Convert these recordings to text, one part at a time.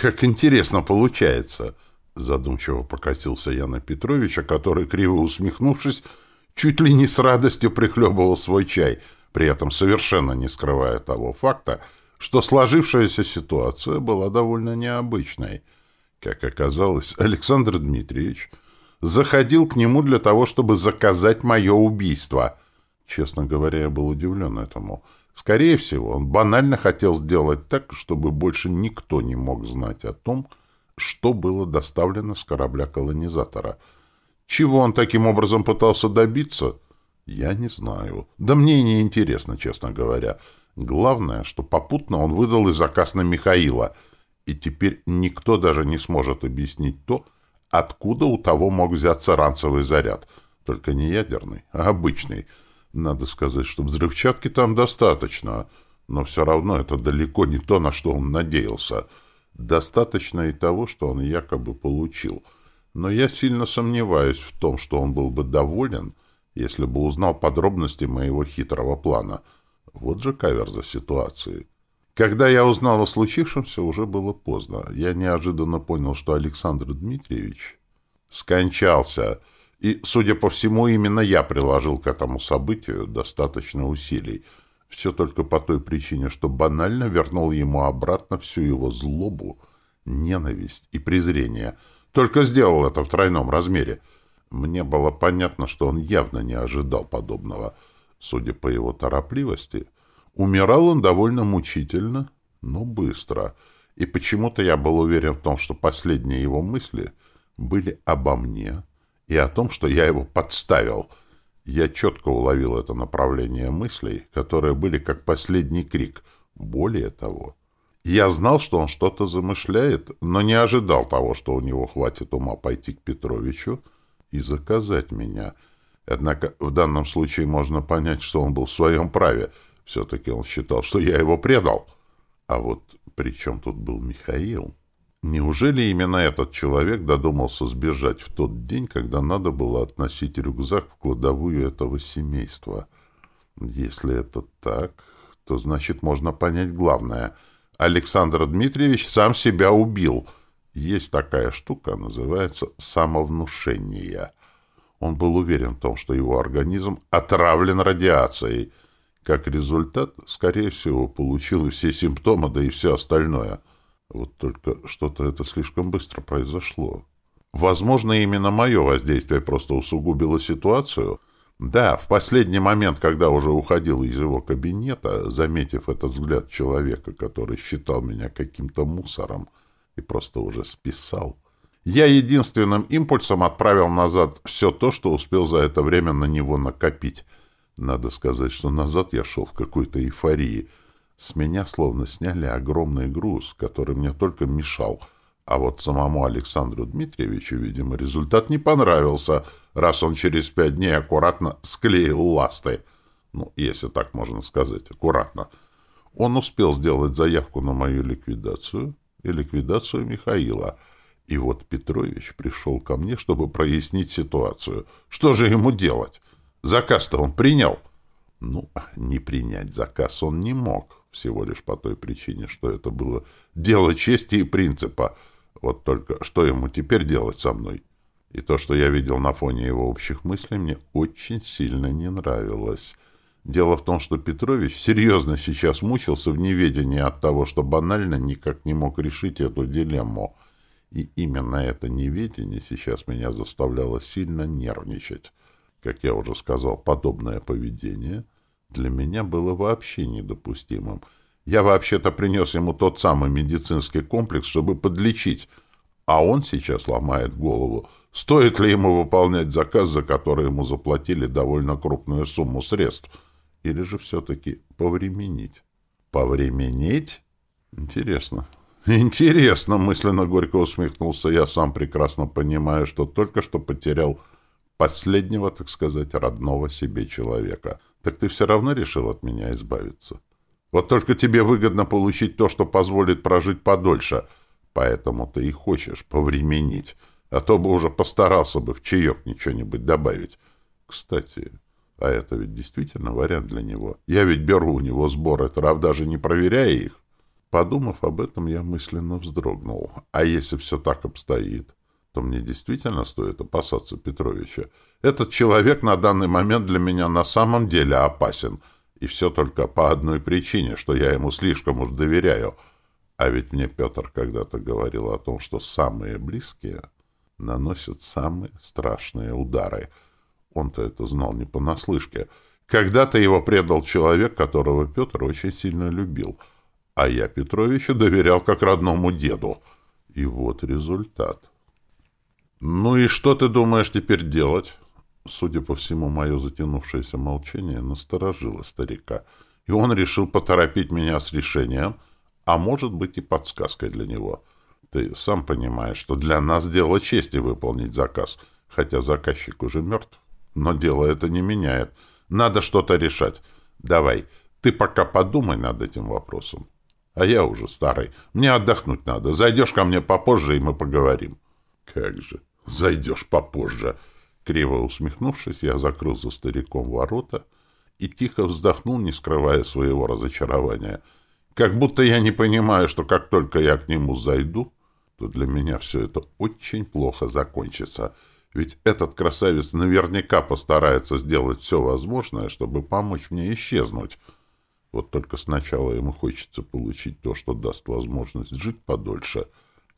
Как интересно получается. Задумчиво покосился я на Петровича, который, криво усмехнувшись, чуть ли не с радостью прихлебывал свой чай, при этом совершенно не скрывая того факта, что сложившаяся ситуация была довольно необычной. Как оказалось, Александр Дмитриевич заходил к нему для того, чтобы заказать мое убийство. Честно говоря, я был удивлен этому. Скорее всего, он банально хотел сделать так, чтобы больше никто не мог знать о том, что было доставлено с корабля-колонизатора. Чего он таким образом пытался добиться, я не знаю. Да мне и не интересно, честно говоря. Главное, что попутно он выдал и заказ на Михаила, и теперь никто даже не сможет объяснить то, откуда у того мог взяться ранцевый заряд. Только не ядерный, а обычный. Надо сказать, что взрывчатки там достаточно, но все равно это далеко не то, на что он надеялся — Достаточно и того, что он якобы получил. Но я сильно сомневаюсь в том, что он был бы доволен, если бы узнал подробности моего хитрого плана. Вот же каверза ситуации. Когда я узнал о случившемся, уже было поздно. Я неожиданно понял, что Александр Дмитриевич скончался, и, судя по всему, именно я приложил к этому событию достаточно усилий — все только по той причине, что банально вернул ему обратно всю его злобу, ненависть и презрение. Только сделал это в тройном размере. Мне было понятно, что он явно не ожидал подобного. Судя по его торопливости, умирал он довольно мучительно, но быстро. И почему-то я был уверен в том, что последние его мысли были обо мне и о том, что я его подставил — я четко уловил это направление мыслей, которые были как последний крик. Более того, я знал, что он что-то замышляет, но не ожидал того, что у него хватит ума пойти к Петровичу и заказать меня. Однако в данном случае можно понять, что он был в своем праве. Все-таки он считал, что я его предал. А вот при чем тут был Михаил? Неужели именно этот человек додумался сбежать в тот день, когда надо было относить рюкзак в кладовую этого семейства? Если это так, то значит можно понять главное. Александр Дмитриевич сам себя убил. Есть такая штука, называется самовнушение. Он был уверен в том, что его организм отравлен радиацией. Как результат, скорее всего, получил и все симптомы, да и все остальное — вот только что-то это слишком быстро произошло. Возможно, именно мое воздействие просто усугубило ситуацию. Да, в последний момент, когда уже уходил из его кабинета, заметив этот взгляд человека, который считал меня каким-то мусором и просто уже списал, я единственным импульсом отправил назад все то, что успел за это время на него накопить. Надо сказать, что назад я шел в какой-то эйфории — с меня словно сняли огромный груз, который мне только мешал. А вот самому Александру Дмитриевичу, видимо, результат не понравился, раз он через пять дней аккуратно склеил ласты. Ну, если так можно сказать, аккуратно. Он успел сделать заявку на мою ликвидацию и ликвидацию Михаила. И вот Петрович пришел ко мне, чтобы прояснить ситуацию. Что же ему делать? Заказ-то он принял. Ну, не принять заказ он не мог всего лишь по той причине, что это было дело чести и принципа. Вот только что ему теперь делать со мной? И то, что я видел на фоне его общих мыслей, мне очень сильно не нравилось. Дело в том, что Петрович серьезно сейчас мучился в неведении от того, что банально никак не мог решить эту дилемму. И именно это неведение сейчас меня заставляло сильно нервничать. Как я уже сказал, подобное поведение — для меня было вообще недопустимым. Я вообще-то принес ему тот самый медицинский комплекс, чтобы подлечить, а он сейчас ломает голову, стоит ли ему выполнять заказ, за который ему заплатили довольно крупную сумму средств, или же все-таки повременить. Повременить? Интересно. Интересно, мысленно горько усмехнулся я, сам прекрасно понимая, что только что потерял последнего, так сказать, родного себе человека — так ты все равно решил от меня избавиться. Вот только тебе выгодно получить то, что позволит прожить подольше, поэтому ты и хочешь повременить, а то бы уже постарался бы в чаек ничего-нибудь добавить. Кстати, а это ведь действительно вариант для него. Я ведь беру у него сборы трав, даже не проверяя их. Подумав об этом, я мысленно вздрогнул. А если все так обстоит, то мне действительно стоит опасаться Петровича. Этот человек на данный момент для меня на самом деле опасен. И все только по одной причине, что я ему слишком уж доверяю. А ведь мне Петр когда-то говорил о том, что самые близкие наносят самые страшные удары. Он-то это знал не понаслышке. Когда-то его предал человек, которого Петр очень сильно любил — а я Петровичу доверял как родному деду. И вот результат. «Ну и что ты думаешь теперь делать?» Судя по всему, мое затянувшееся молчание насторожило старика, и он решил поторопить меня с решением, а может быть и подсказкой для него. Ты сам понимаешь, что для нас дело чести выполнить заказ, хотя заказчик уже мертв. Но дело это не меняет. Надо что-то решать. Давай, ты пока подумай над этим вопросом. А я уже старый. Мне отдохнуть надо. Зайдешь ко мне попозже, и мы поговорим. Как же, зайдешь попозже. Криво усмехнувшись, я закрыл за стариком ворота и тихо вздохнул, не скрывая своего разочарования. Как будто я не понимаю, что как только я к нему зайду, то для меня все это очень плохо закончится. Ведь этот красавец наверняка постарается сделать все возможное, чтобы помочь мне исчезнуть. Вот только сначала ему хочется получить то, что даст возможность жить подольше.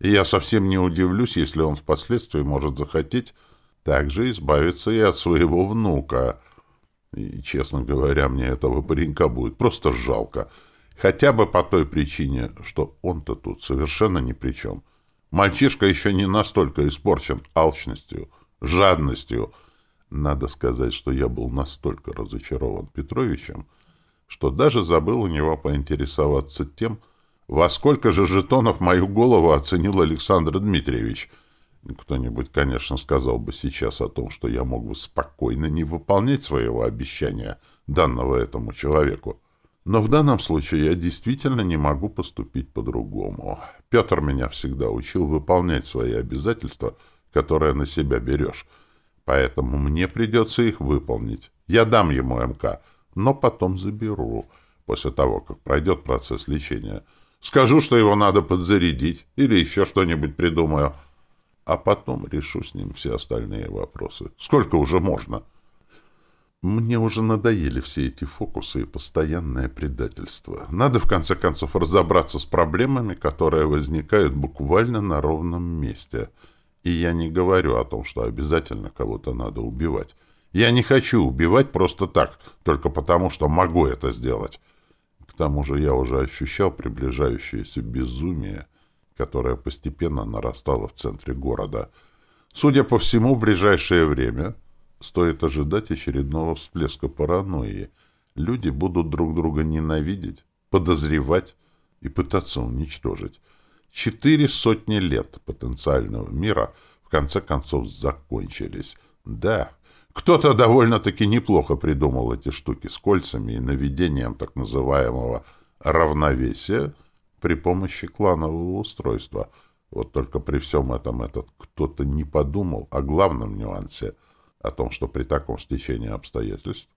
И я совсем не удивлюсь, если он впоследствии может захотеть также избавиться и от своего внука. И, честно говоря, мне этого паренька будет просто жалко. Хотя бы по той причине, что он-то тут совершенно ни при чем. Мальчишка еще не настолько испорчен алчностью, жадностью. Надо сказать, что я был настолько разочарован Петровичем, что даже забыл у него поинтересоваться тем, во сколько же жетонов мою голову оценил Александр Дмитриевич. Кто-нибудь, конечно, сказал бы сейчас о том, что я мог бы спокойно не выполнять своего обещания, данного этому человеку. Но в данном случае я действительно не могу поступить по-другому. Петр меня всегда учил выполнять свои обязательства, которые на себя берешь. Поэтому мне придется их выполнить. Я дам ему МК — но потом заберу, после того, как пройдет процесс лечения. Скажу, что его надо подзарядить, или еще что-нибудь придумаю, а потом решу с ним все остальные вопросы. Сколько уже можно? Мне уже надоели все эти фокусы и постоянное предательство. Надо, в конце концов, разобраться с проблемами, которые возникают буквально на ровном месте. И я не говорю о том, что обязательно кого-то надо убивать. Я не хочу убивать просто так, только потому, что могу это сделать. Тому же я уже ощущал приближающееся безумие, которое постепенно нарастало в центре города. Судя по всему, в ближайшее время стоит ожидать очередного всплеска паранойи. Люди будут друг друга ненавидеть, подозревать и пытаться уничтожить. Четыре сотни лет потенциального мира в конце концов закончились. Да, кто-то довольно-таки неплохо придумал эти штуки с кольцами и наведением так называемого равновесия при помощи кланового устройства. Вот только при всем этом этот кто-то не подумал о главном нюансе, о том, что при таком стечении обстоятельств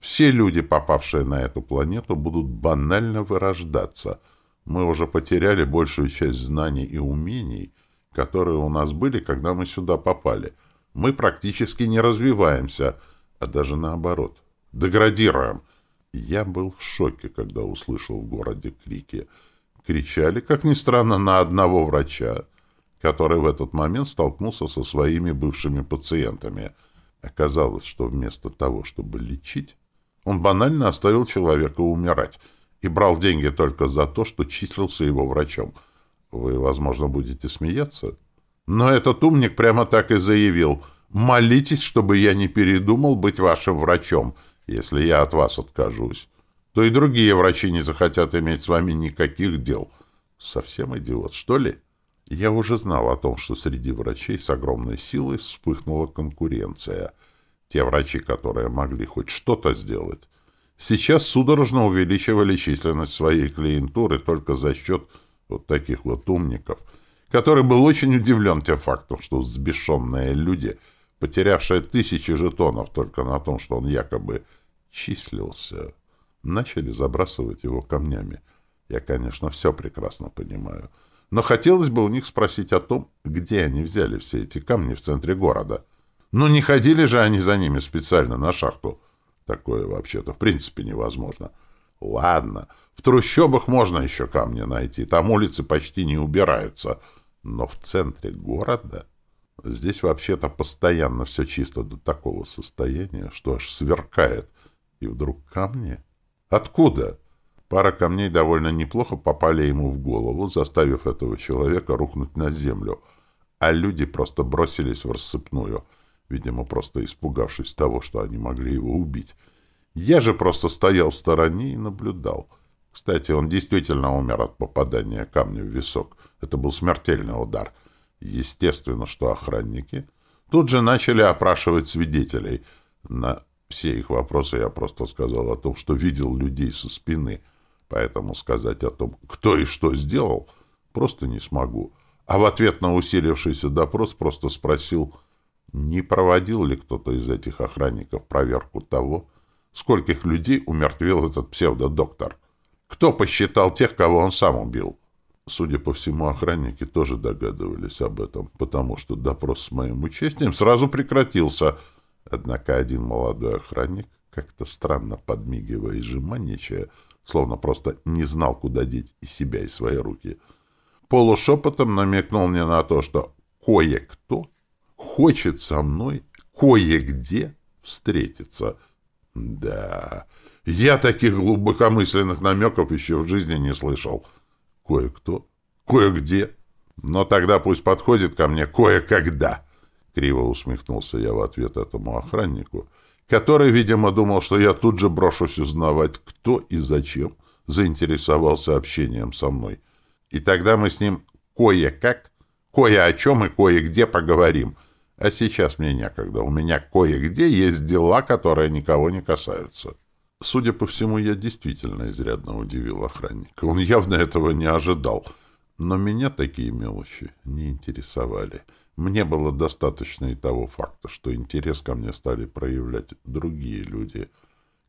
все люди, попавшие на эту планету, будут банально вырождаться. Мы уже потеряли большую часть знаний и умений, которые у нас были, когда мы сюда попали — мы практически не развиваемся, а даже наоборот, деградируем. Я был в шоке, когда услышал в городе крики. Кричали, как ни странно, на одного врача, который в этот момент столкнулся со своими бывшими пациентами. Оказалось, что вместо того, чтобы лечить, он банально оставил человека умирать и брал деньги только за то, что числился его врачом. Вы, возможно, будете смеяться, но этот умник прямо так и заявил. «Молитесь, чтобы я не передумал быть вашим врачом, если я от вас откажусь. То и другие врачи не захотят иметь с вами никаких дел. Совсем идиот, что ли?» Я уже знал о том, что среди врачей с огромной силой вспыхнула конкуренция. Те врачи, которые могли хоть что-то сделать, сейчас судорожно увеличивали численность своей клиентуры только за счет вот таких вот умников — который был очень удивлен тем фактом, что взбешенные люди, потерявшие тысячи жетонов только на том, что он якобы числился, начали забрасывать его камнями. Я, конечно, все прекрасно понимаю. Но хотелось бы у них спросить о том, где они взяли все эти камни в центре города. Ну, не ходили же они за ними специально на шахту. Такое вообще-то в принципе невозможно. Ладно, в трущобах можно еще камни найти, там улицы почти не убираются. Но в центре города... Здесь вообще-то постоянно все чисто до такого состояния, что аж сверкает. И вдруг камни? Откуда? Пара камней довольно неплохо попали ему в голову, заставив этого человека рухнуть на землю, а люди просто бросились в рассыпную, видимо, просто испугавшись того, что они могли его убить. Я же просто стоял в стороне и наблюдал. Кстати, он действительно умер от попадания камня в висок. Это был смертельный удар. Естественно, что охранники тут же начали опрашивать свидетелей. На все их вопросы я просто сказал о том, что видел людей со спины — поэтому сказать о том, кто и что сделал, просто не смогу. А в ответ на усилившийся допрос просто спросил, не проводил ли кто-то из этих охранников проверку того, скольких людей умертвил этот псевдодоктор. Кто посчитал тех, кого он сам убил? Судя по всему, охранники тоже догадывались об этом, потому что допрос с моим участием сразу прекратился. Однако один молодой охранник, как-то странно подмигивая и жеманничая, словно просто не знал, куда деть и себя, и свои руки. Полушепотом намекнул мне на то, что кое-кто хочет со мной кое-где встретиться. Да, я таких глубокомысленных намеков еще в жизни не слышал. Кое-кто, кое-где. Но тогда пусть подходит ко мне кое-когда. Криво усмехнулся я в ответ этому охраннику — который, видимо, думал, что я тут же брошусь узнавать, кто и зачем заинтересовался общением со мной. И тогда мы с ним кое-как, кое о чем и кое-где поговорим. А сейчас мне некогда. У меня кое-где есть дела, которые никого не касаются. Судя по всему, я действительно изрядно удивил охранника. Он явно этого не ожидал. Но меня такие мелочи не интересовали. Мне было достаточно и того факта, что интерес ко мне стали проявлять другие люди.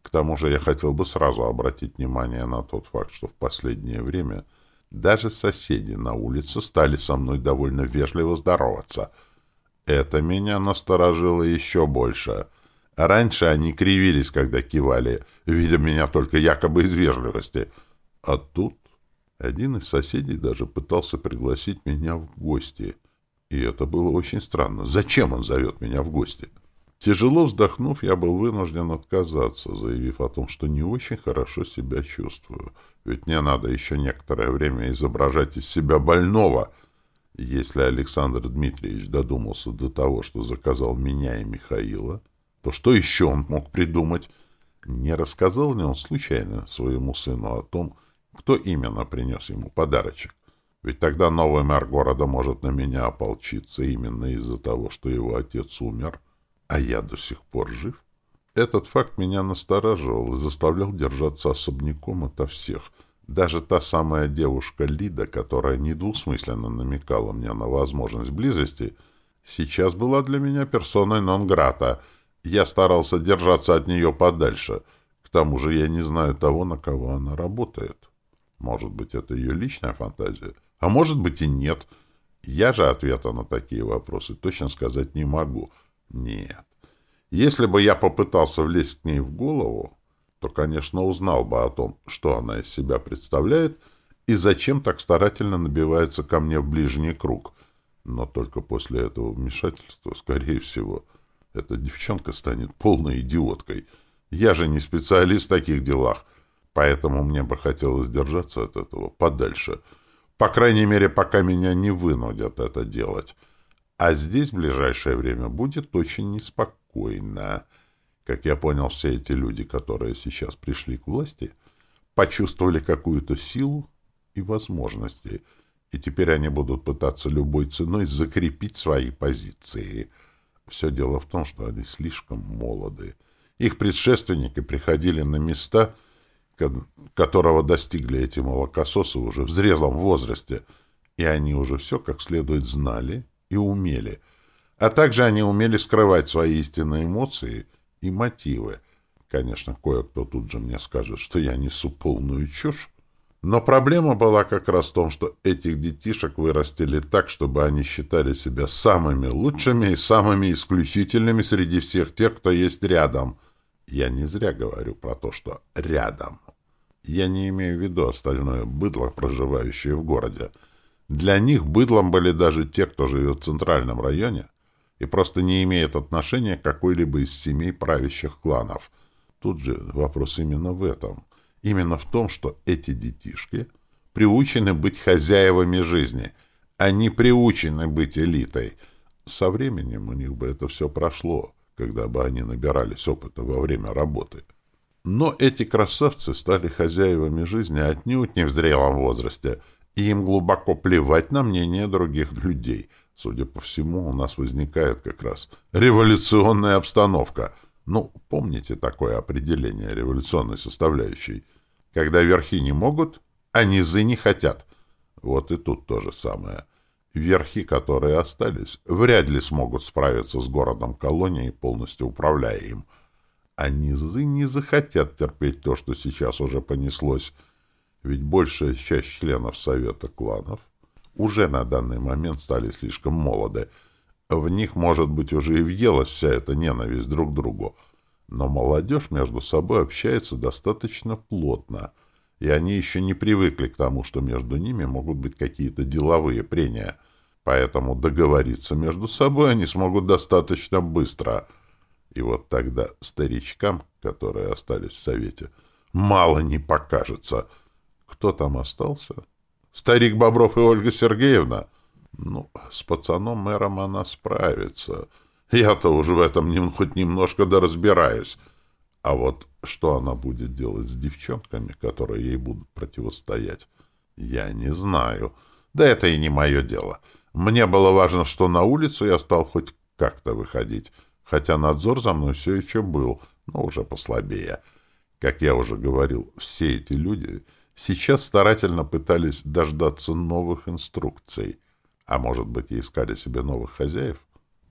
К тому же я хотел бы сразу обратить внимание на тот факт, что в последнее время даже соседи на улице стали со мной довольно вежливо здороваться. Это меня насторожило еще больше. Раньше они кривились, когда кивали, видя меня только якобы из вежливости. А тут один из соседей даже пытался пригласить меня в гости — и это было очень странно. Зачем он зовет меня в гости? Тяжело вздохнув, я был вынужден отказаться, заявив о том, что не очень хорошо себя чувствую. Ведь мне надо еще некоторое время изображать из себя больного. Если Александр Дмитриевич додумался до того, что заказал меня и Михаила, то что еще он мог придумать? Не рассказал ли он случайно своему сыну о том, кто именно принес ему подарочек? Ведь тогда новый мэр города может на меня ополчиться именно из-за того, что его отец умер, а я до сих пор жив. Этот факт меня настораживал и заставлял держаться особняком ото всех. Даже та самая девушка Лида, которая недвусмысленно намекала мне на возможность близости, сейчас была для меня персоной нон-грата. Я старался держаться от нее подальше. К тому же я не знаю того, на кого она работает. Может быть, это ее личная фантазия — а может быть и нет. Я же ответа на такие вопросы точно сказать не могу. Нет. Если бы я попытался влезть к ней в голову, то, конечно, узнал бы о том, что она из себя представляет и зачем так старательно набивается ко мне в ближний круг. Но только после этого вмешательства, скорее всего, эта девчонка станет полной идиоткой. Я же не специалист в таких делах, поэтому мне бы хотелось держаться от этого подальше — по крайней мере, пока меня не вынудят это делать. А здесь в ближайшее время будет очень неспокойно. Как я понял, все эти люди, которые сейчас пришли к власти, почувствовали какую-то силу и возможности, и теперь они будут пытаться любой ценой закрепить свои позиции. Все дело в том, что они слишком молоды. Их предшественники приходили на места, которого достигли эти молокососы уже в зрелом возрасте, и они уже все как следует знали и умели. А также они умели скрывать свои истинные эмоции и мотивы. Конечно, кое-кто тут же мне скажет, что я несу полную чушь, Но проблема была как раз в том, что этих детишек вырастили так, чтобы они считали себя самыми лучшими и самыми исключительными среди всех тех, кто есть рядом. Я не зря говорю про то, что рядом. Я не имею в виду остальное быдло, проживающее в городе. Для них быдлом были даже те, кто живет в центральном районе и просто не имеет отношения к какой-либо из семей правящих кланов. Тут же вопрос именно в этом. Именно в том, что эти детишки приучены быть хозяевами жизни. Они приучены быть элитой. Со временем у них бы это все прошло, когда бы они набирались опыта во время работы. Но эти красавцы стали хозяевами жизни отнюдь не в зрелом возрасте, и им глубоко плевать на мнение других людей. Судя по всему, у нас возникает как раз революционная обстановка — ну, помните такое определение революционной составляющей? Когда верхи не могут, а низы не хотят. Вот и тут то же самое. Верхи, которые остались, вряд ли смогут справиться с городом-колонией, полностью управляя им. А низы не захотят терпеть то, что сейчас уже понеслось. Ведь большая часть членов Совета кланов уже на данный момент стали слишком молоды, в них, может быть, уже и въелась вся эта ненависть друг к другу. Но молодежь между собой общается достаточно плотно, и они еще не привыкли к тому, что между ними могут быть какие-то деловые прения. Поэтому договориться между собой они смогут достаточно быстро. И вот тогда старичкам, которые остались в Совете, мало не покажется. Кто там остался? Старик Бобров и Ольга Сергеевна — ну, с пацаном-мэром она справится. Я-то уже в этом нем, хоть немножко да разбираюсь. А вот что она будет делать с девчонками, которые ей будут противостоять, я не знаю. Да это и не мое дело. Мне было важно, что на улицу я стал хоть как-то выходить, хотя надзор за мной все еще был, но уже послабее. Как я уже говорил, все эти люди сейчас старательно пытались дождаться новых инструкций — а может быть, и искали себе новых хозяев?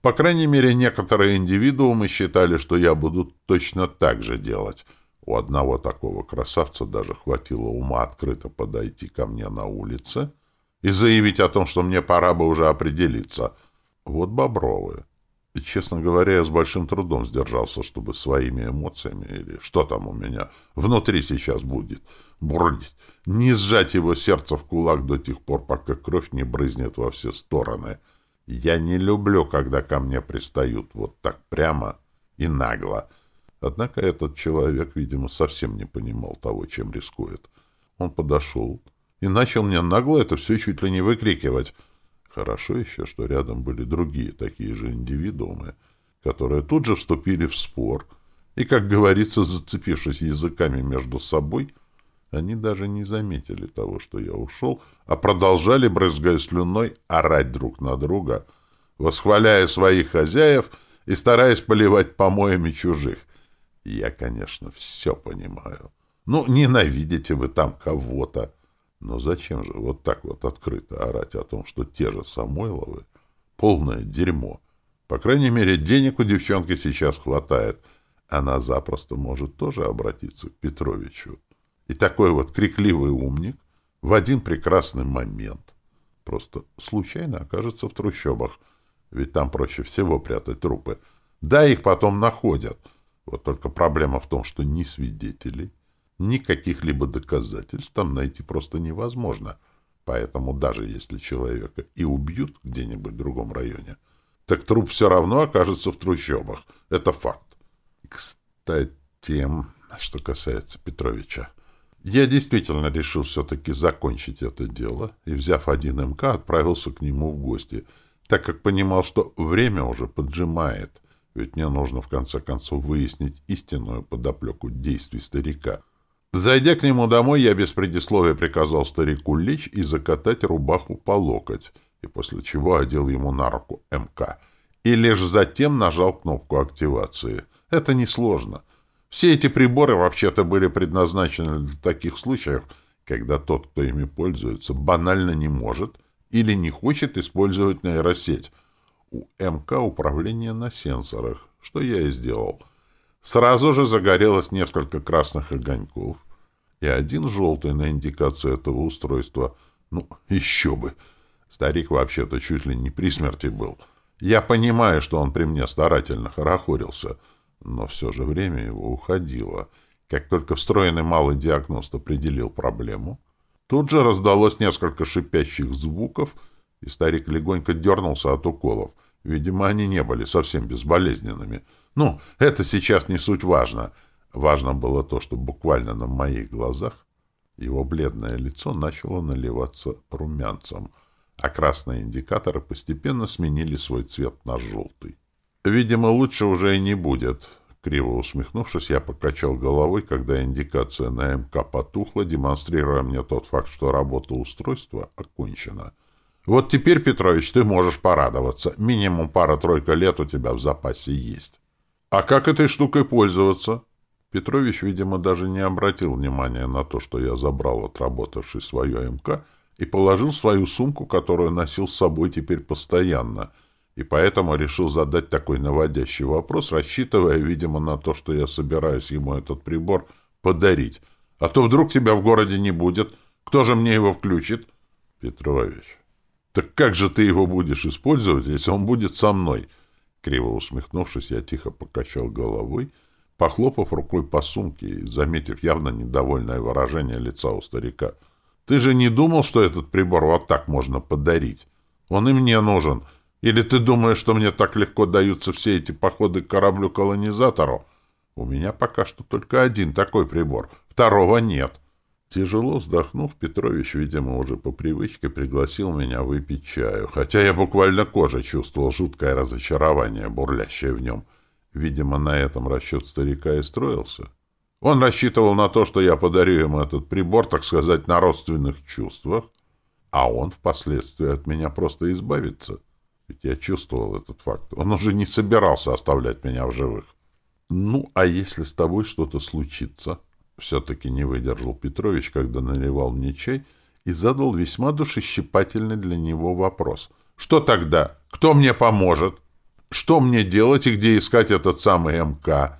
По крайней мере, некоторые индивидуумы считали, что я буду точно так же делать. У одного такого красавца даже хватило ума открыто подойти ко мне на улице и заявить о том, что мне пора бы уже определиться. Вот бобровые. Честно говоря, я с большим трудом сдержался, чтобы своими эмоциями, или что там у меня внутри сейчас будет, бурлить, не сжать его сердце в кулак до тех пор, пока кровь не брызнет во все стороны. Я не люблю, когда ко мне пристают вот так прямо и нагло. Однако этот человек, видимо, совсем не понимал того, чем рискует. Он подошел и начал мне нагло это все чуть ли не выкрикивать — Хорошо еще, что рядом были другие такие же индивидуумы, которые тут же вступили в спор, и, как говорится, зацепившись языками между собой, они даже не заметили того, что я ушел, а продолжали, брызгая слюной, орать друг на друга, восхваляя своих хозяев и стараясь поливать помоями чужих. Я, конечно, все понимаю. Ну, ненавидите вы там кого-то, но зачем же вот так вот открыто орать о том, что те же Самойловы — полное дерьмо? По крайней мере, денег у девчонки сейчас хватает. Она запросто может тоже обратиться к Петровичу. И такой вот крикливый умник в один прекрасный момент просто случайно окажется в трущобах, ведь там проще всего прятать трупы. Да, их потом находят. Вот только проблема в том, что ни свидетелей, Никаких либо доказательств там найти просто невозможно. Поэтому даже если человека и убьют где-нибудь в другом районе, так труп все равно окажется в трущобах. Это факт. Кстати, что касается Петровича. Я действительно решил все-таки закончить это дело и, взяв один МК, отправился к нему в гости, так как понимал, что время уже поджимает, ведь мне нужно в конце концов выяснить истинную подоплеку действий старика. Зайдя к нему домой, я без предисловия приказал старику лечь и закатать рубаху по локоть, и после чего одел ему на руку МК. И лишь затем нажал кнопку активации. Это несложно. Все эти приборы вообще-то были предназначены для таких случаев, когда тот, кто ими пользуется, банально не может или не хочет использовать нейросеть. У МК управление на сенсорах, что я и сделал — Сразу же загорелось несколько красных огоньков, и один желтый на индикацию этого устройства. Ну, еще бы! Старик вообще-то чуть ли не при смерти был. Я понимаю, что он при мне старательно хорохорился, но все же время его уходило. Как только встроенный малый диагност определил проблему, тут же раздалось несколько шипящих звуков, и старик легонько дернулся от уколов. Видимо, они не были совсем безболезненными. Ну, это сейчас не суть важно. Важно было то, что буквально на моих глазах его бледное лицо начало наливаться румянцем — а красные индикаторы постепенно сменили свой цвет на желтый. «Видимо, лучше уже и не будет». Криво усмехнувшись, я покачал головой, когда индикация на МК потухла, демонстрируя мне тот факт, что работа устройства окончена. «Вот теперь, Петрович, ты можешь порадоваться. Минимум пара-тройка лет у тебя в запасе есть». «А как этой штукой пользоваться?» Петрович, видимо, даже не обратил внимания на то, что я забрал отработавший свое МК — и положил свою сумку, которую носил с собой теперь постоянно, и поэтому решил задать такой наводящий вопрос, рассчитывая, видимо, на то, что я собираюсь ему этот прибор подарить. А то вдруг тебя в городе не будет. Кто же мне его включит? Петрович. Так как же ты его будешь использовать, если он будет со мной? Криво усмехнувшись, я тихо покачал головой, похлопав рукой по сумке и заметив явно недовольное выражение лица у старика — ты же не думал, что этот прибор вот так можно подарить? Он и мне нужен. Или ты думаешь, что мне так легко даются все эти походы к кораблю-колонизатору? У меня пока что только один такой прибор. Второго нет. Тяжело вздохнув, Петрович, видимо, уже по привычке пригласил меня выпить чаю, хотя я буквально кожей чувствовал жуткое разочарование, бурлящее в нем. Видимо, на этом расчет старика и строился. Он рассчитывал на то, что я подарю ему этот прибор, так сказать, на родственных чувствах, а он впоследствии от меня просто избавится. Ведь я чувствовал этот факт. Он уже не собирался оставлять меня в живых. «Ну, а если с тобой что-то случится?» Все-таки не выдержал Петрович, когда наливал мне чай, и задал весьма душещипательный для него вопрос. «Что тогда? Кто мне поможет? Что мне делать и где искать этот самый МК?»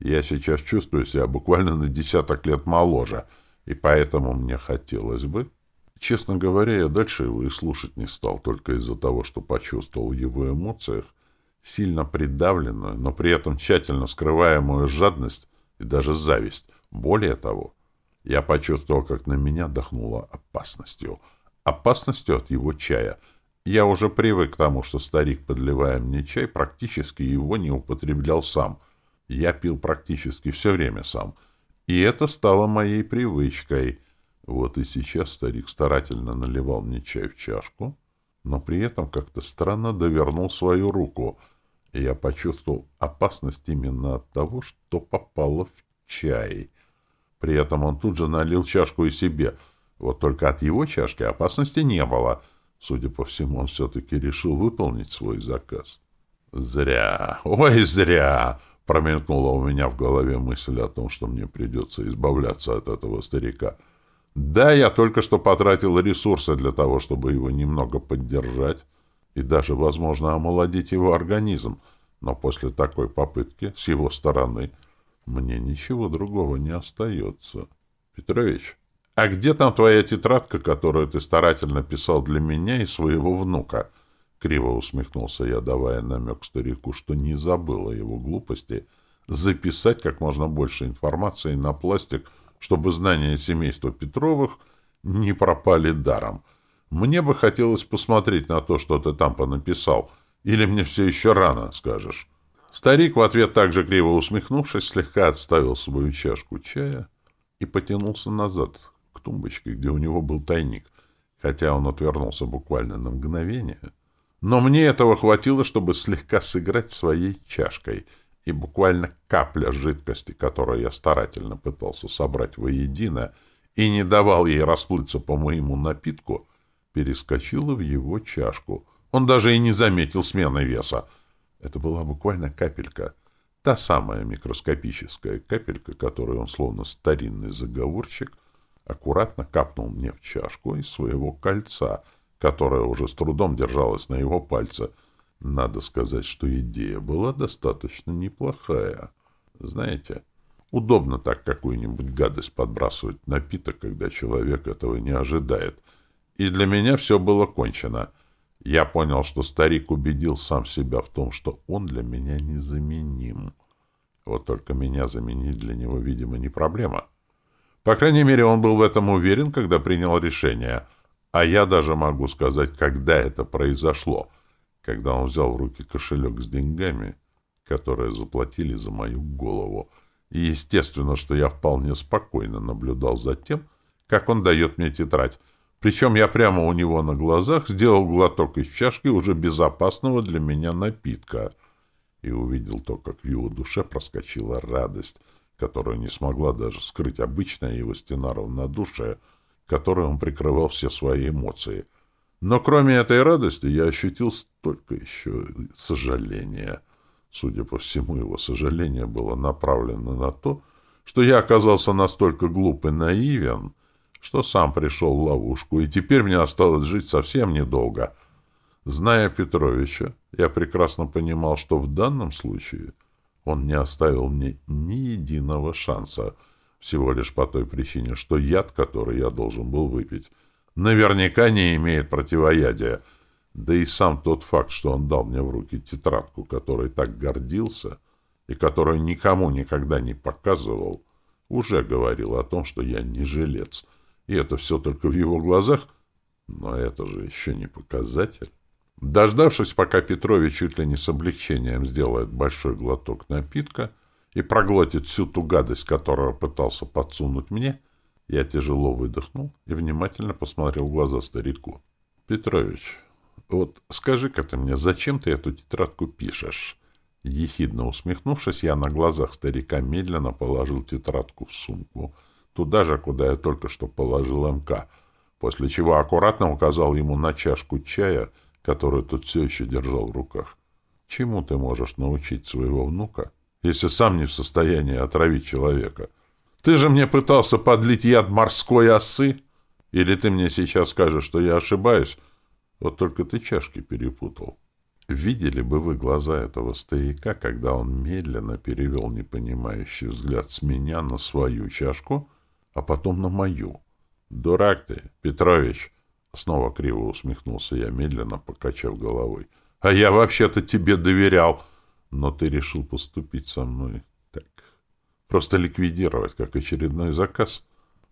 Я сейчас чувствую себя буквально на десяток лет моложе, и поэтому мне хотелось бы... Честно говоря, я дальше его и слушать не стал, только из-за того, что почувствовал в его эмоциях сильно придавленную, но при этом тщательно скрываемую жадность и даже зависть. Более того, я почувствовал, как на меня дохнуло опасностью. Опасностью от его чая. Я уже привык к тому, что старик, подливая мне чай, практически его не употреблял сам — я пил практически все время сам, и это стало моей привычкой. Вот и сейчас старик старательно наливал мне чай в чашку, но при этом как-то странно довернул свою руку, и я почувствовал опасность именно от того, что попало в чай. При этом он тут же налил чашку и себе. Вот только от его чашки опасности не было. Судя по всему, он все-таки решил выполнить свой заказ. Зря, ой, зря! Промелькнула у меня в голове мысль о том, что мне придется избавляться от этого старика. Да, я только что потратил ресурсы для того, чтобы его немного поддержать и даже, возможно, омолодить его организм, но после такой попытки с его стороны мне ничего другого не остается. Петрович, а где там твоя тетрадка, которую ты старательно писал для меня и своего внука? Криво усмехнулся я, давая намек старику, что не забыл о его глупости записать как можно больше информации на пластик, чтобы знания семейства Петровых не пропали даром. Мне бы хотелось посмотреть на то, что ты там понаписал. Или мне все еще рано, скажешь. Старик в ответ также криво усмехнувшись, слегка отставил свою чашку чая и потянулся назад, к тумбочке, где у него был тайник, хотя он отвернулся буквально на мгновение — но мне этого хватило, чтобы слегка сыграть своей чашкой, и буквально капля жидкости, которую я старательно пытался собрать воедино и не давал ей расплыться по моему напитку, перескочила в его чашку. Он даже и не заметил смены веса. Это была буквально капелька. Та самая микроскопическая капелька, которую он, словно старинный заговорщик, аккуратно капнул мне в чашку из своего кольца — которая уже с трудом держалась на его пальце. Надо сказать, что идея была достаточно неплохая. Знаете, Удобно так какую-нибудь гадость подбрасывать напиток, когда человек этого не ожидает. И для меня все было кончено. Я понял, что старик убедил сам себя в том, что он для меня незаменим. Вот только меня заменить для него, видимо, не проблема. По крайней мере, он был в этом уверен, когда принял решение. А я даже могу сказать, когда это произошло. Когда он взял в руки кошелек с деньгами, которые заплатили за мою голову. И естественно, что я вполне спокойно наблюдал за тем, как он дает мне тетрадь. Причем я прямо у него на глазах сделал глоток из чашки уже безопасного для меня напитка — и увидел то, как в его душе проскочила радость, которую не смогла даже скрыть обычная его стена равнодушия, которой он прикрывал все свои эмоции. Но кроме этой радости я ощутил столько еще сожаления. Судя по всему, его сожаление было направлено на то, что я оказался настолько глуп и наивен, что сам пришел в ловушку, и теперь мне осталось жить совсем недолго — Зная Петровича, я прекрасно понимал, что в данном случае он не оставил мне ни единого шанса, всего лишь по той причине, что яд, который я должен был выпить, наверняка не имеет противоядия. Да и сам тот факт, что он дал мне в руки тетрадку, которой так гордился и которую никому никогда не показывал, уже говорил о том, что я не жилец. И это все только в его глазах, но это же еще не показатель. Дождавшись, пока Петрович чуть ли не с облегчением сделает большой глоток напитка и проглотит всю ту гадость, которую пытался подсунуть мне, я тяжело выдохнул и внимательно посмотрел в глаза старику. — Петрович, вот скажи-ка ты мне, зачем ты эту тетрадку пишешь? Ехидно усмехнувшись, я на глазах старика медленно положил тетрадку в сумку, туда же, куда я только что положил МК, после чего аккуратно указал ему на чашку чая — которую тот все еще держал в руках. Чему ты можешь научить своего внука, если сам не в состоянии отравить человека? Ты же мне пытался подлить яд морской осы? Или ты мне сейчас скажешь, что я ошибаюсь? Вот только ты чашки перепутал. Видели бы вы глаза этого старика, когда он медленно перевел непонимающий взгляд с меня на свою чашку, а потом на мою. Дурак ты, Петрович! Снова криво усмехнулся я, медленно покачав головой. — А я вообще-то тебе доверял. Но ты решил поступить со мной так. Просто ликвидировать, как очередной заказ.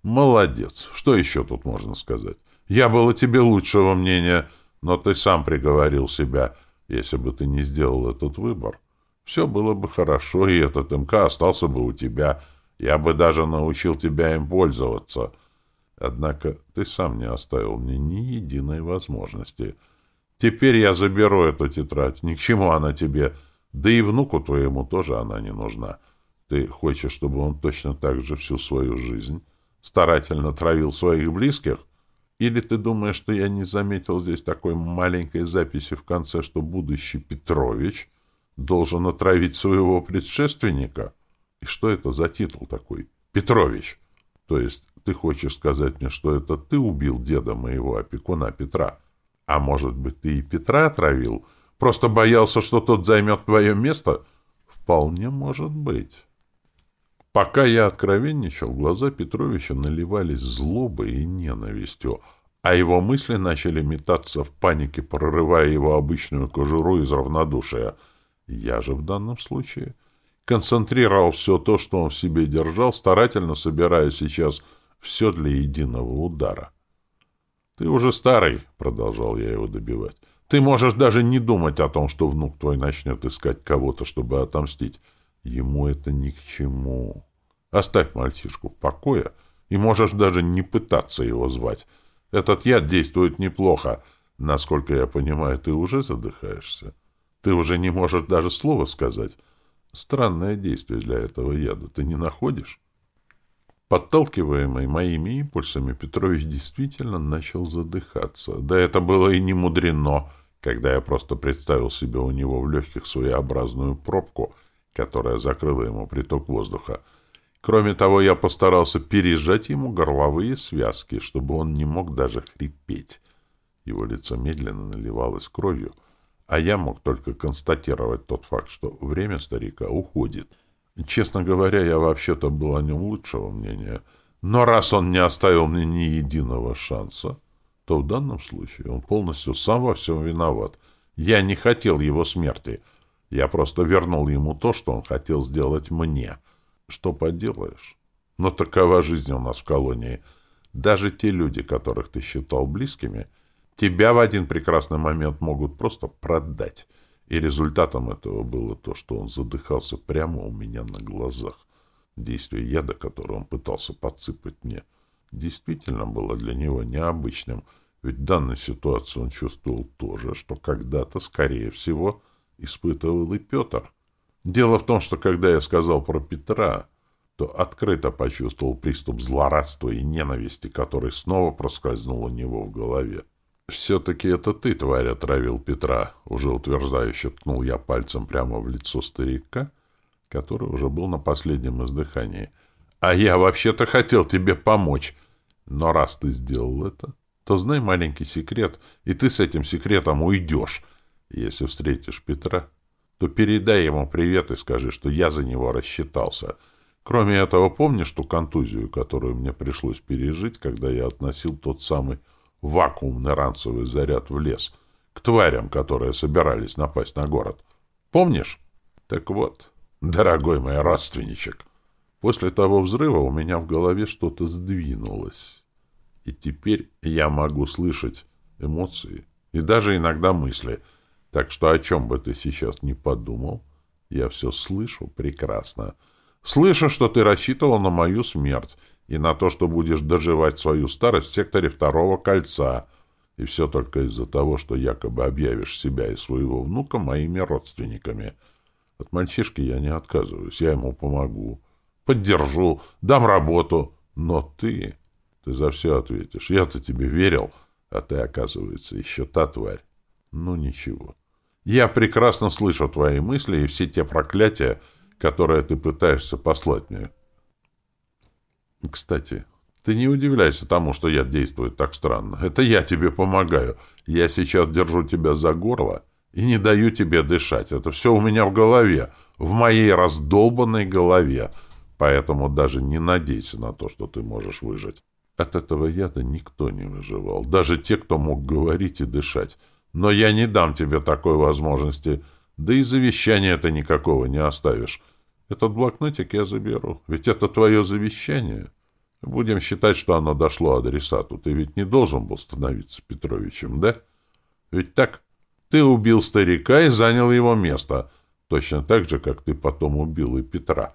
Молодец. Что еще тут можно сказать? Я был о тебе лучшего мнения, но ты сам приговорил себя. Если бы ты не сделал этот выбор, все было бы хорошо, и этот МК остался бы у тебя. Я бы даже научил тебя им пользоваться. — Однако ты сам не оставил мне ни единой возможности. Теперь я заберу эту тетрадь. Ни к чему она тебе. Да и внуку твоему тоже она не нужна. Ты хочешь, чтобы он точно так же всю свою жизнь старательно травил своих близких? Или ты думаешь, что я не заметил здесь такой маленькой записи в конце, что будущий Петрович должен отравить своего предшественника? И что это за титул такой? Петрович! То есть ты хочешь сказать мне, что это ты убил деда моего опекуна Петра? А может быть, ты и Петра отравил? Просто боялся, что тот займет твое место? Вполне может быть. Пока я откровенничал, глаза Петровича наливались злобой и ненавистью, а его мысли начали метаться в панике, прорывая его обычную кожуру из равнодушия. Я же в данном случае концентрировал все то, что он в себе держал, старательно собирая сейчас все для единого удара. «Ты уже старый», — продолжал я его добивать. «Ты можешь даже не думать о том, что внук твой начнет искать кого-то, чтобы отомстить. Ему это ни к чему. Оставь мальчишку в покое, и можешь даже не пытаться его звать. Этот яд действует неплохо. Насколько я понимаю, ты уже задыхаешься. Ты уже не можешь даже слова сказать. Странное действие для этого яда. Ты не находишь?» Подталкиваемый моими импульсами, Петрович действительно начал задыхаться. Да это было и не мудрено, когда я просто представил себе у него в легких своеобразную пробку, которая закрыла ему приток воздуха. Кроме того, я постарался пережать ему горловые связки, чтобы он не мог даже хрипеть. Его лицо медленно наливалось кровью, а я мог только констатировать тот факт, что время старика уходит — Честно говоря, я вообще-то был о нем лучшего мнения. Но раз он не оставил мне ни единого шанса, то в данном случае он полностью сам во всем виноват. Я не хотел его смерти. Я просто вернул ему то, что он хотел сделать мне. Что поделаешь? Но такова жизнь у нас в колонии. Даже те люди, которых ты считал близкими, тебя в один прекрасный момент могут просто продать. И результатом этого было то, что он задыхался прямо у меня на глазах. Действие яда, которое он пытался подсыпать мне, действительно было для него необычным, ведь в данной ситуации он чувствовал то же, что когда-то, скорее всего, испытывал и Петр. Дело в том, что когда я сказал про Петра, то открыто почувствовал приступ злорадства и ненависти, который снова проскользнул у него в голове. «Все-таки это ты, тварь, отравил Петра», — уже утверждающе ткнул я пальцем прямо в лицо старика, который уже был на последнем издыхании. «А я вообще-то хотел тебе помочь. Но раз ты сделал это, то знай маленький секрет, и ты с этим секретом уйдешь. Если встретишь Петра, то передай ему привет и скажи, что я за него рассчитался. Кроме этого, помнишь ту контузию, которую мне пришлось пережить, когда я относил тот самый вакуумный ранцевый заряд в лес, к тварям, которые собирались напасть на город. Помнишь? Так вот, дорогой мой родственничек, после того взрыва у меня в голове что-то сдвинулось. И теперь я могу слышать эмоции и даже иногда мысли. Так что о чем бы ты сейчас ни подумал, я все слышу прекрасно. Слышу, что ты рассчитывал на мою смерть, и на то, что будешь доживать свою старость в секторе второго кольца. И все только из-за того, что якобы объявишь себя и своего внука моими родственниками. От мальчишки я не отказываюсь, я ему помогу. Поддержу, дам работу. Но ты... Ты за все ответишь. Я-то тебе верил, а ты, оказывается, еще та тварь. Ну, ничего. Я прекрасно слышу твои мысли и все те проклятия, которые ты пытаешься послать мне. Кстати, ты не удивляйся тому, что я действую так странно. Это я тебе помогаю. Я сейчас держу тебя за горло и не даю тебе дышать. Это все у меня в голове, в моей раздолбанной голове. Поэтому даже не надейся на то, что ты можешь выжить. От этого яда никто не выживал, даже те, кто мог говорить и дышать. Но я не дам тебе такой возможности, да и завещания ты никакого не оставишь. Этот блокнотик я заберу, ведь это твое завещание. Будем считать, что оно дошло адресату. Ты ведь не должен был становиться Петровичем, да? Ведь так? Ты убил старика и занял его место. Точно так же, как ты потом убил и Петра.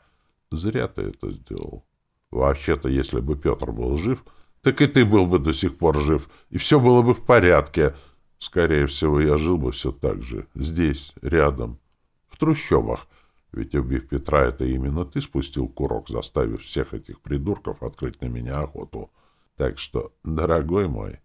Зря ты это сделал. Вообще-то, если бы Петр был жив, так и ты был бы до сих пор жив, и все было бы в порядке. Скорее всего, я жил бы все так же, здесь, рядом, в трущобах, ведь, убив Петра, это именно ты спустил курок, заставив всех этих придурков открыть на меня охоту. Так что, дорогой мой,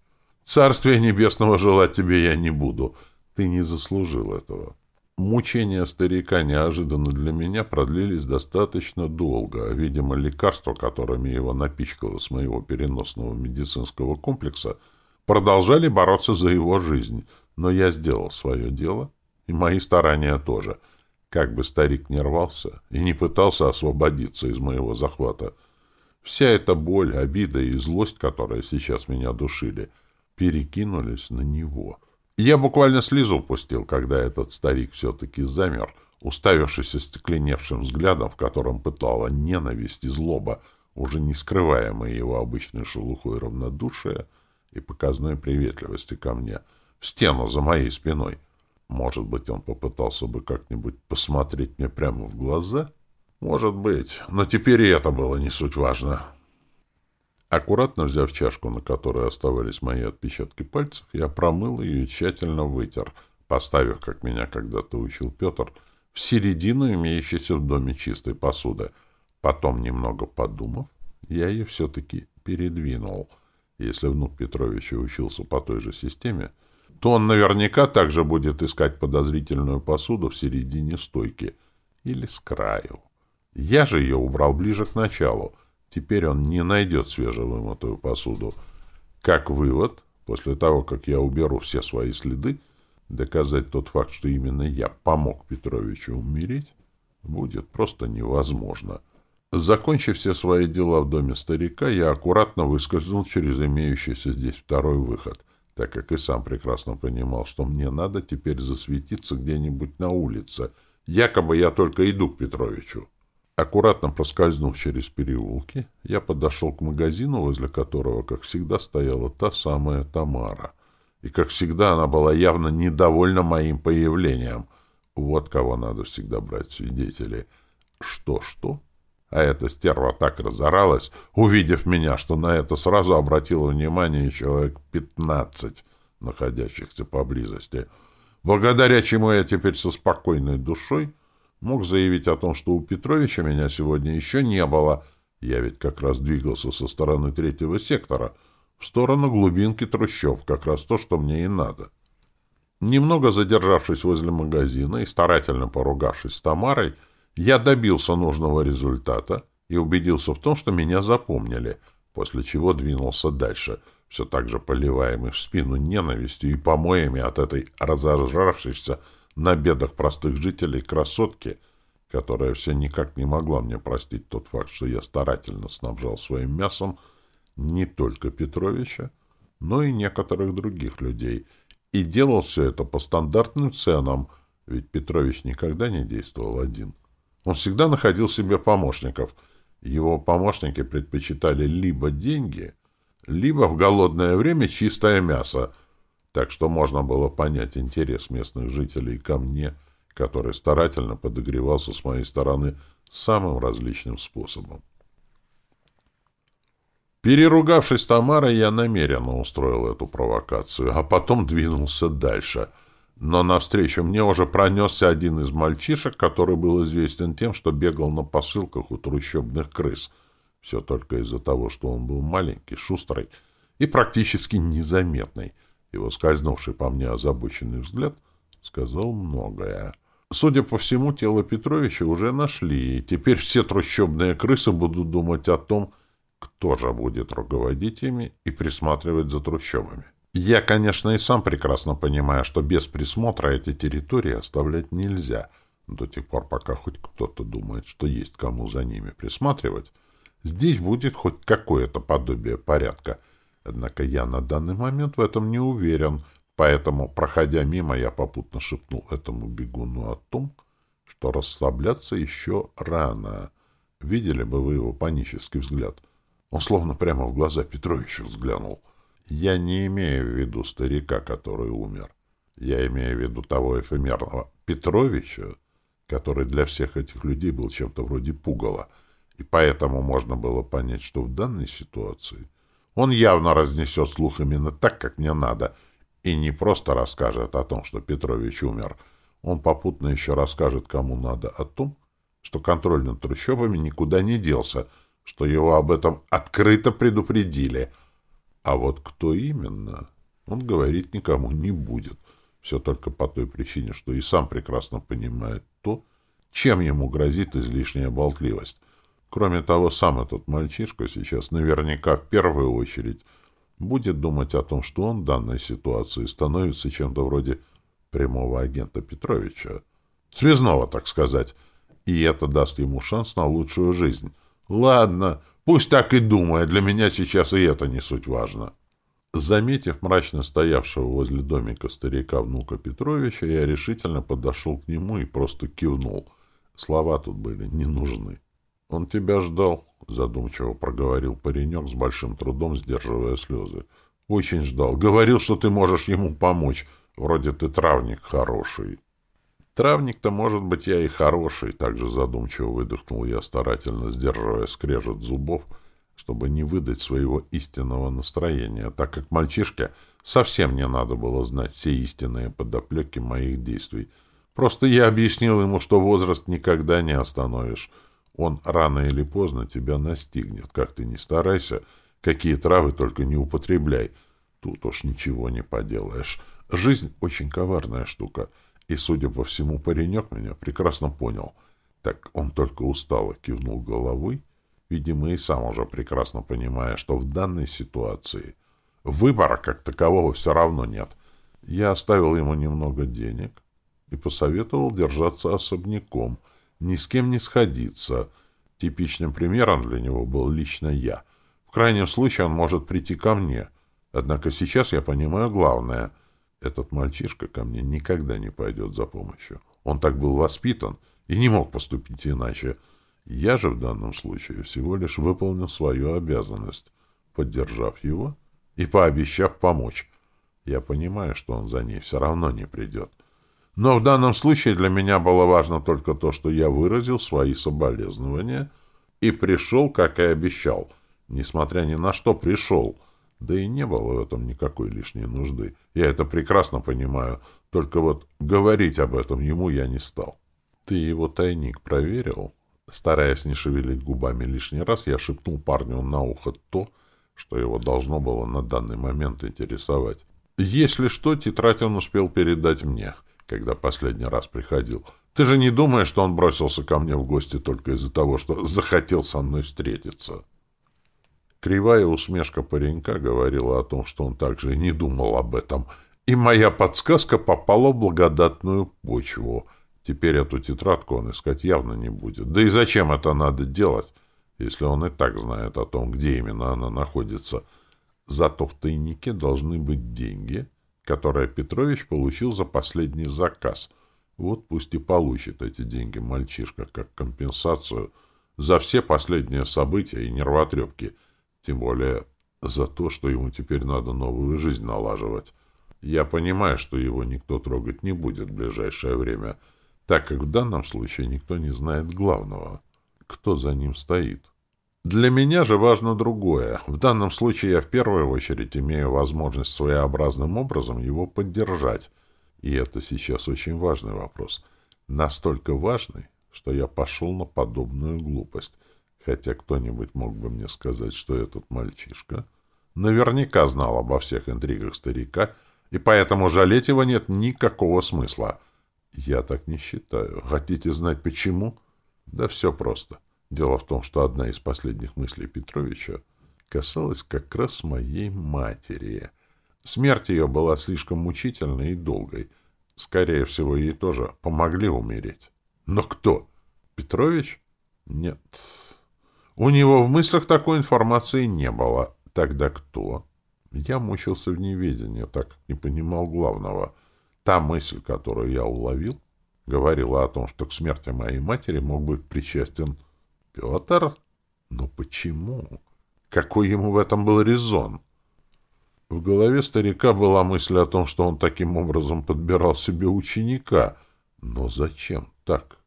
царствия небесного желать тебе я не буду. Ты не заслужил этого. Мучения старика неожиданно для меня продлились достаточно долго. Видимо, лекарства, которыми его напичкало с моего переносного медицинского комплекса, продолжали бороться за его жизнь. Но я сделал свое дело, и мои старания тоже — как бы старик не рвался и не пытался освободиться из моего захвата, вся эта боль, обида и злость, которые сейчас меня душили, перекинулись на него. Я буквально слезу пустил, когда этот старик все-таки замер, уставившись остекленевшим взглядом, в котором пытала ненависть и злоба, уже не скрываемая его обычной шелухой равнодушия и показной приветливости ко мне, в стену за моей спиной — может быть, он попытался бы как-нибудь посмотреть мне прямо в глаза? Может быть, но теперь и это было не суть важно. Аккуратно взяв чашку, на которой оставались мои отпечатки пальцев, я промыл ее и тщательно вытер, поставив, как меня когда-то учил Петр, в середину имеющейся в доме чистой посуды. Потом, немного подумав, я ее все-таки передвинул. Если внук Петровича учился по той же системе, то он наверняка также будет искать подозрительную посуду в середине стойки или с краю. Я же ее убрал ближе к началу. Теперь он не найдет свежевымытую посуду. Как вывод, после того, как я уберу все свои следы, доказать тот факт, что именно я помог Петровичу умереть, будет просто невозможно. Закончив все свои дела в доме старика, я аккуратно выскользнул через имеющийся здесь второй выход, так как и сам прекрасно понимал, что мне надо теперь засветиться где-нибудь на улице. Якобы я только иду к Петровичу. Аккуратно проскользнув через переулки, я подошел к магазину, возле которого, как всегда, стояла та самая Тамара. И, как всегда, она была явно недовольна моим появлением. Вот кого надо всегда брать свидетелей. Что-что? А эта стерва так разоралась, увидев меня, что на это сразу обратило внимание человек пятнадцать, находящихся поблизости, благодаря чему я теперь со спокойной душой мог заявить о том, что у Петровича меня сегодня еще не было. Я ведь как раз двигался со стороны третьего сектора, в сторону глубинки трущоб, как раз то, что мне и надо. Немного задержавшись возле магазина и старательно поругавшись с Тамарой, я добился нужного результата и убедился в том, что меня запомнили, после чего двинулся дальше, все так же поливаемый в спину ненавистью и помоями от этой разожравшейся на бедах простых жителей красотки, которая все никак не могла мне простить тот факт, что я старательно снабжал своим мясом не только Петровича, но и некоторых других людей, и делал все это по стандартным ценам, ведь Петрович никогда не действовал один. Он всегда находил себе помощников. Его помощники предпочитали либо деньги, либо в голодное время чистое мясо — так что можно было понять интерес местных жителей ко мне, который старательно подогревался с моей стороны самым различным способом. Переругавшись с Тамарой, я намеренно устроил эту провокацию, а потом двинулся дальше. Но навстречу мне уже пронесся один из мальчишек, который был известен тем, что бегал на посылках у трущобных крыс. Все только из-за того, что он был маленький, шустрый и практически незаметный — его скользнувший по мне озабоченный взгляд сказал многое. Судя по всему, тело Петровича уже нашли, и теперь все трущобные крысы будут думать о том, кто же будет руководить ими и присматривать за трущобами. Я, конечно, и сам прекрасно понимаю, что без присмотра эти территории оставлять нельзя, до тех пор, пока хоть кто-то думает, что есть кому за ними присматривать, здесь будет хоть какое-то подобие порядка — Однако я на данный момент в этом не уверен, поэтому, проходя мимо, я попутно шепнул этому бегуну о том, что расслабляться еще рано. Видели бы вы его панический взгляд. Он словно прямо в глаза Петровичу взглянул. Я не имею в виду старика, который умер. Я имею в виду того эфемерного Петровича, который для всех этих людей был чем-то вроде пугала, и поэтому можно было понять, что в данной ситуации он явно разнесет слух именно так, как мне надо, и не просто расскажет о том, что Петрович умер. Он попутно еще расскажет, кому надо, о том, что контроль над трущобами никуда не делся, что его об этом открыто предупредили. А вот кто именно, он говорить никому не будет. Все только по той причине, что и сам прекрасно понимает то, чем ему грозит излишняя болтливость. Кроме того, сам этот мальчишка сейчас наверняка в первую очередь будет думать о том, что он в данной ситуации становится чем-то вроде прямого агента Петровича. Связного, так сказать. И это даст ему шанс на лучшую жизнь. Ладно, пусть так и думает, для меня сейчас и это не суть важно. Заметив мрачно стоявшего возле домика старика внука Петровича, я решительно подошел к нему и просто кивнул. Слова тут были не нужны. — Он тебя ждал, — задумчиво проговорил паренек с большим трудом, сдерживая слезы. — Очень ждал. Говорил, что ты можешь ему помочь. Вроде ты травник хороший. — Травник-то, может быть, я и хороший, — также задумчиво выдохнул я, старательно сдерживая скрежет зубов, чтобы не выдать своего истинного настроения, так как мальчишке совсем не надо было знать все истинные подоплеки моих действий. Просто я объяснил ему, что возраст никогда не остановишь — он рано или поздно тебя настигнет. Как ты ни старайся, какие травы только не употребляй. Тут уж ничего не поделаешь. Жизнь очень коварная штука. И, судя по всему, паренек меня прекрасно понял. Так он только устало кивнул головой, видимо, и сам уже прекрасно понимая, что в данной ситуации выбора как такового все равно нет. Я оставил ему немного денег и посоветовал держаться особняком — ни с кем не сходиться. Типичным примером для него был лично я. В крайнем случае он может прийти ко мне. Однако сейчас я понимаю главное. Этот мальчишка ко мне никогда не пойдет за помощью. Он так был воспитан и не мог поступить иначе. Я же в данном случае всего лишь выполнил свою обязанность, поддержав его и пообещав помочь. Я понимаю, что он за ней все равно не придет. Но в данном случае для меня было важно только то, что я выразил свои соболезнования и пришел, как и обещал. Несмотря ни на что, пришел. Да и не было в этом никакой лишней нужды. Я это прекрасно понимаю, только вот говорить об этом ему я не стал. Ты его тайник проверил? Стараясь не шевелить губами лишний раз, я шепнул парню на ухо то, что его должно было на данный момент интересовать. Если что, тетрадь он успел передать мне, когда последний раз приходил. Ты же не думаешь, что он бросился ко мне в гости только из-за того, что захотел со мной встретиться?» Кривая усмешка паренька говорила о том, что он также не думал об этом, и моя подсказка попала в благодатную почву. Теперь эту тетрадку он искать явно не будет. Да и зачем это надо делать, если он и так знает о том, где именно она находится — Зато в тайнике должны быть деньги, которые Петрович получил за последний заказ. Вот пусть и получит эти деньги мальчишка как компенсацию за все последние события и нервотрепки, тем более за то, что ему теперь надо новую жизнь налаживать. Я понимаю, что его никто трогать не будет в ближайшее время, так как в данном случае никто не знает главного, кто за ним стоит. Для меня же важно другое. В данном случае я в первую очередь имею возможность своеобразным образом его поддержать. И это сейчас очень важный вопрос. Настолько важный, что я пошел на подобную глупость. Хотя кто-нибудь мог бы мне сказать, что этот мальчишка наверняка знал обо всех интригах старика, и поэтому жалеть его нет никакого смысла. Я так не считаю. Хотите знать почему? Да все просто. Дело в том, что одна из последних мыслей Петровича касалась как раз моей матери. Смерть ее была слишком мучительной и долгой. Скорее всего, ей тоже помогли умереть. Но кто? Петрович? Нет. У него в мыслях такой информации не было. Тогда кто? Я мучился в неведении, так не понимал главного. Та мысль, которую я уловил, говорила о том, что к смерти моей матери мог быть причастен Петр? Но почему? Какой ему в этом был резон? В голове старика была мысль о том, что он таким образом подбирал себе ученика. Но зачем так?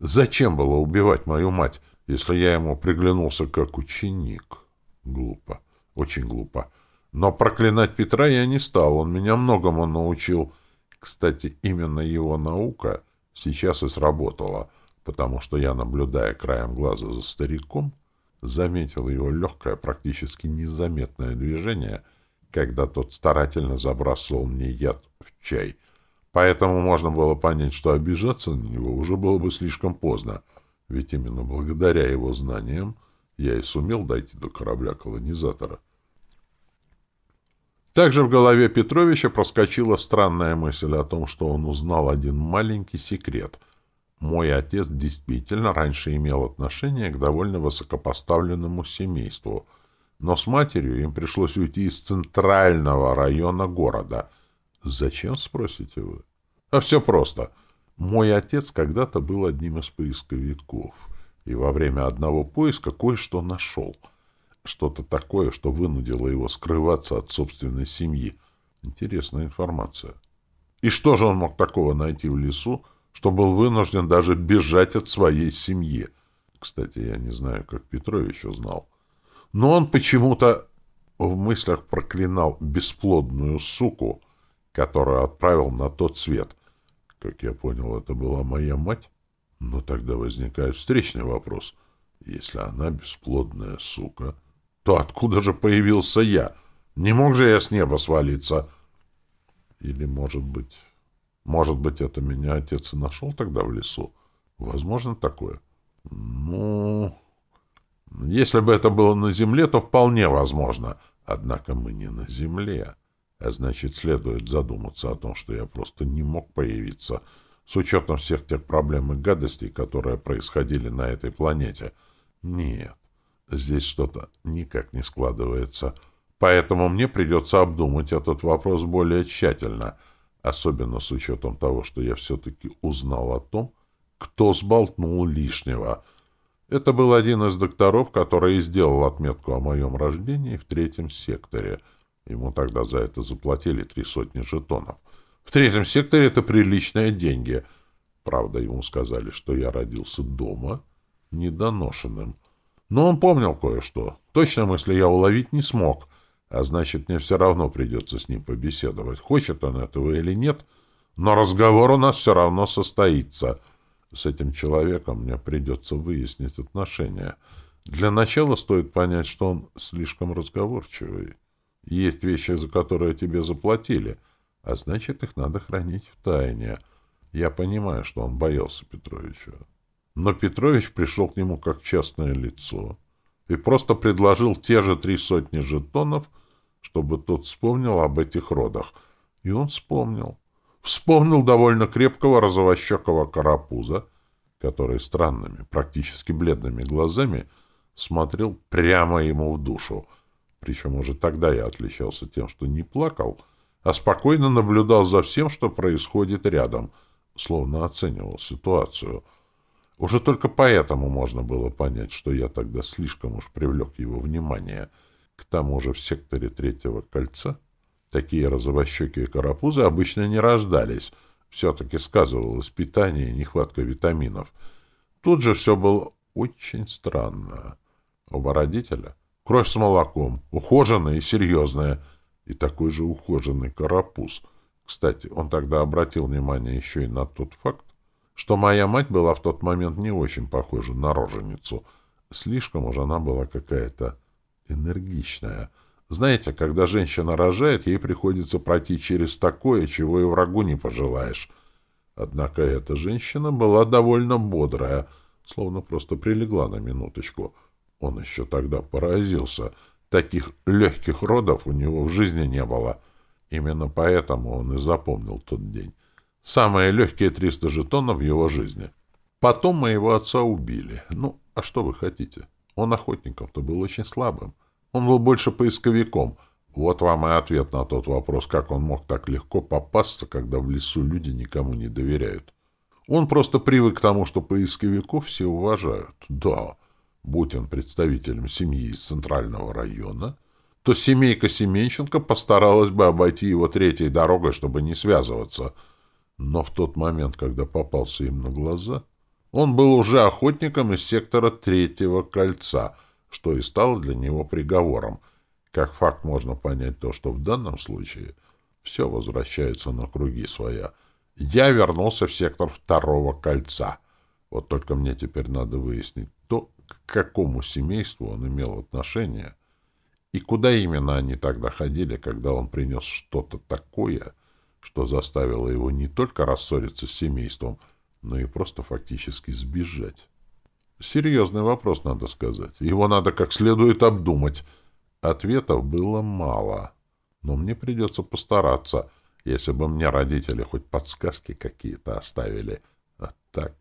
Зачем было убивать мою мать, если я ему приглянулся как ученик? Глупо. Очень глупо. Но проклинать Петра я не стал, он меня многому научил. Кстати, именно его наука сейчас и сработала — потому что я, наблюдая краем глаза за стариком, заметил его легкое, практически незаметное движение, когда тот старательно забрасывал мне яд в чай. Поэтому можно было понять, что обижаться на него уже было бы слишком поздно, ведь именно благодаря его знаниям я и сумел дойти до корабля-колонизатора. Также в голове Петровича проскочила странная мысль о том, что он узнал один маленький секрет — мой отец действительно раньше имел отношение к довольно высокопоставленному семейству, но с матерью им пришлось уйти из центрального района города. Зачем, спросите вы? А все просто. Мой отец когда-то был одним из поисковиков, и во время одного поиска кое-что нашел. Что-то такое, что вынудило его скрываться от собственной семьи. Интересная информация. И что же он мог такого найти в лесу, что был вынужден даже бежать от своей семьи. Кстати, я не знаю, как Петрович узнал. Но он почему-то в мыслях проклинал бесплодную суку, которую отправил на тот свет. Как я понял, это была моя мать. Но тогда возникает встречный вопрос. Если она бесплодная сука, то откуда же появился я? Не мог же я с неба свалиться? Или, может быть... Может быть, это меня отец и нашел тогда в лесу? Возможно такое? Ну... Если бы это было на земле, то вполне возможно. Однако мы не на земле. А значит, следует задуматься о том, что я просто не мог появиться с учетом всех тех проблем и гадостей, которые происходили на этой планете. Нет, здесь что-то никак не складывается. Поэтому мне придется обдумать этот вопрос более тщательно, особенно с учетом того, что я все-таки узнал о том, кто сболтнул лишнего. Это был один из докторов, который сделал отметку о моем рождении в третьем секторе. Ему тогда за это заплатили три сотни жетонов. В третьем секторе это приличные деньги. Правда, ему сказали, что я родился дома, недоношенным. Но он помнил кое-что. Точно мысли я уловить не смог, а значит, мне все равно придется с ним побеседовать. Хочет он этого или нет, но разговор у нас все равно состоится. С этим человеком мне придется выяснить отношения. Для начала стоит понять, что он слишком разговорчивый. Есть вещи, за которые тебе заплатили — а значит, их надо хранить в тайне. Я понимаю, что он боялся Петровича. Но Петрович пришел к нему как частное лицо и просто предложил те же три сотни жетонов, чтобы тот вспомнил об этих родах. И он вспомнил. Вспомнил довольно крепкого розовощекого карапуза, который странными, практически бледными глазами смотрел прямо ему в душу. Причем уже тогда я отличался тем, что не плакал, а спокойно наблюдал за всем, что происходит рядом, словно оценивал ситуацию. Уже только поэтому можно было понять, что я тогда слишком уж привлек его внимание. К тому же в секторе третьего кольца такие розовощекие карапузы обычно не рождались. Все-таки сказывалось питание и нехватка витаминов. Тут же все было очень странно. Оба родителя — кровь с молоком, ухоженная и серьезная — и такой же ухоженный карапуз. Кстати, он тогда обратил внимание еще и на тот факт, что моя мать была в тот момент не очень похожа на роженицу. Слишком уж она была какая-то энергичная. Знаете, когда женщина рожает, ей приходится пройти через такое, чего и врагу не пожелаешь. Однако эта женщина была довольно бодрая, словно просто прилегла на минуточку. Он еще тогда поразился — Таких легких родов у него в жизни не было. Именно поэтому он и запомнил тот день. Самые легкие 300 жетонов в его жизни. Потом моего отца убили. Ну, а что вы хотите? Он охотником-то был очень слабым. Он был больше поисковиком. Вот вам и ответ на тот вопрос, как он мог так легко попасться, когда в лесу люди никому не доверяют. Он просто привык к тому, что поисковиков все уважают. Да, будь он представителем семьи из центрального района, то семейка Семенченко постаралась бы обойти его третьей дорогой, чтобы не связываться. Но в тот момент, когда попался им на глаза, он был уже охотником из сектора третьего кольца, что и стало для него приговором. Как факт можно понять то, что в данном случае все возвращается на круги своя. Я вернулся в сектор второго кольца. Вот только мне теперь надо выяснить к какому семейству он имел отношение и куда именно они тогда ходили, когда он принес что-то такое, что заставило его не только рассориться с семейством, но и просто фактически сбежать. Серьезный вопрос, надо сказать. Его надо как следует обдумать. Ответов было мало. Но мне придется постараться, если бы мне родители хоть подсказки какие-то оставили. А так...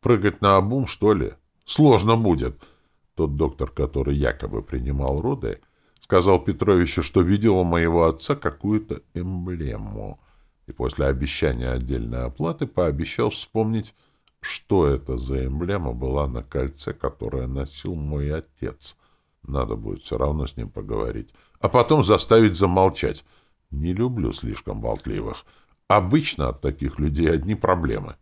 Прыгать на обум, что ли? — Сложно будет. Тот доктор, который якобы принимал роды, сказал Петровичу, что видел у моего отца какую-то эмблему, и после обещания отдельной оплаты пообещал вспомнить, что это за эмблема была на кольце, которое носил мой отец. Надо будет все равно с ним поговорить. А потом заставить замолчать. Не люблю слишком болтливых. Обычно от таких людей одни проблемы.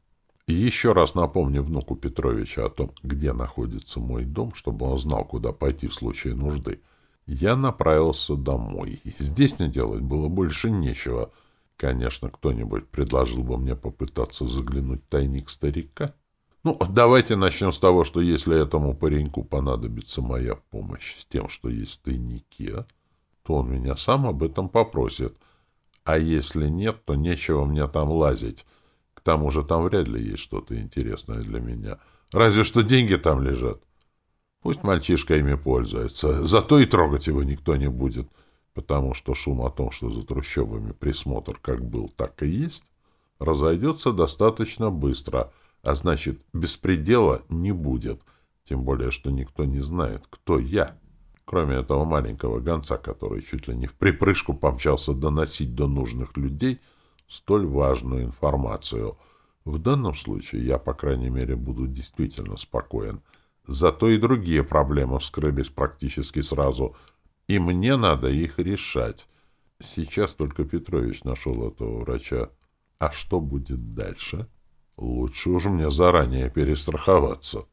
И еще раз напомню внуку Петровича о том, где находится мой дом, чтобы он знал, куда пойти в случае нужды. Я направился домой. Здесь мне делать было больше нечего. Конечно, кто-нибудь предложил бы мне попытаться заглянуть в тайник старика. Ну, давайте начнем с того, что если этому пареньку понадобится моя помощь с тем, что есть в тайнике, то он меня сам об этом попросит. А если нет, то нечего мне там лазить тому же там вряд ли есть что-то интересное для меня. Разве что деньги там лежат. Пусть мальчишка ими пользуется, зато и трогать его никто не будет, потому что шум о том, что за трущобами присмотр как был, так и есть, разойдется достаточно быстро, а значит, беспредела не будет, тем более, что никто не знает, кто я. Кроме этого маленького гонца, который чуть ли не в припрыжку помчался доносить до нужных людей столь важную информацию. В данном случае я, по крайней мере, буду действительно спокоен. Зато и другие проблемы вскрылись практически сразу, и мне надо их решать. Сейчас только Петрович нашел этого врача. А что будет дальше? Лучше уж мне заранее перестраховаться.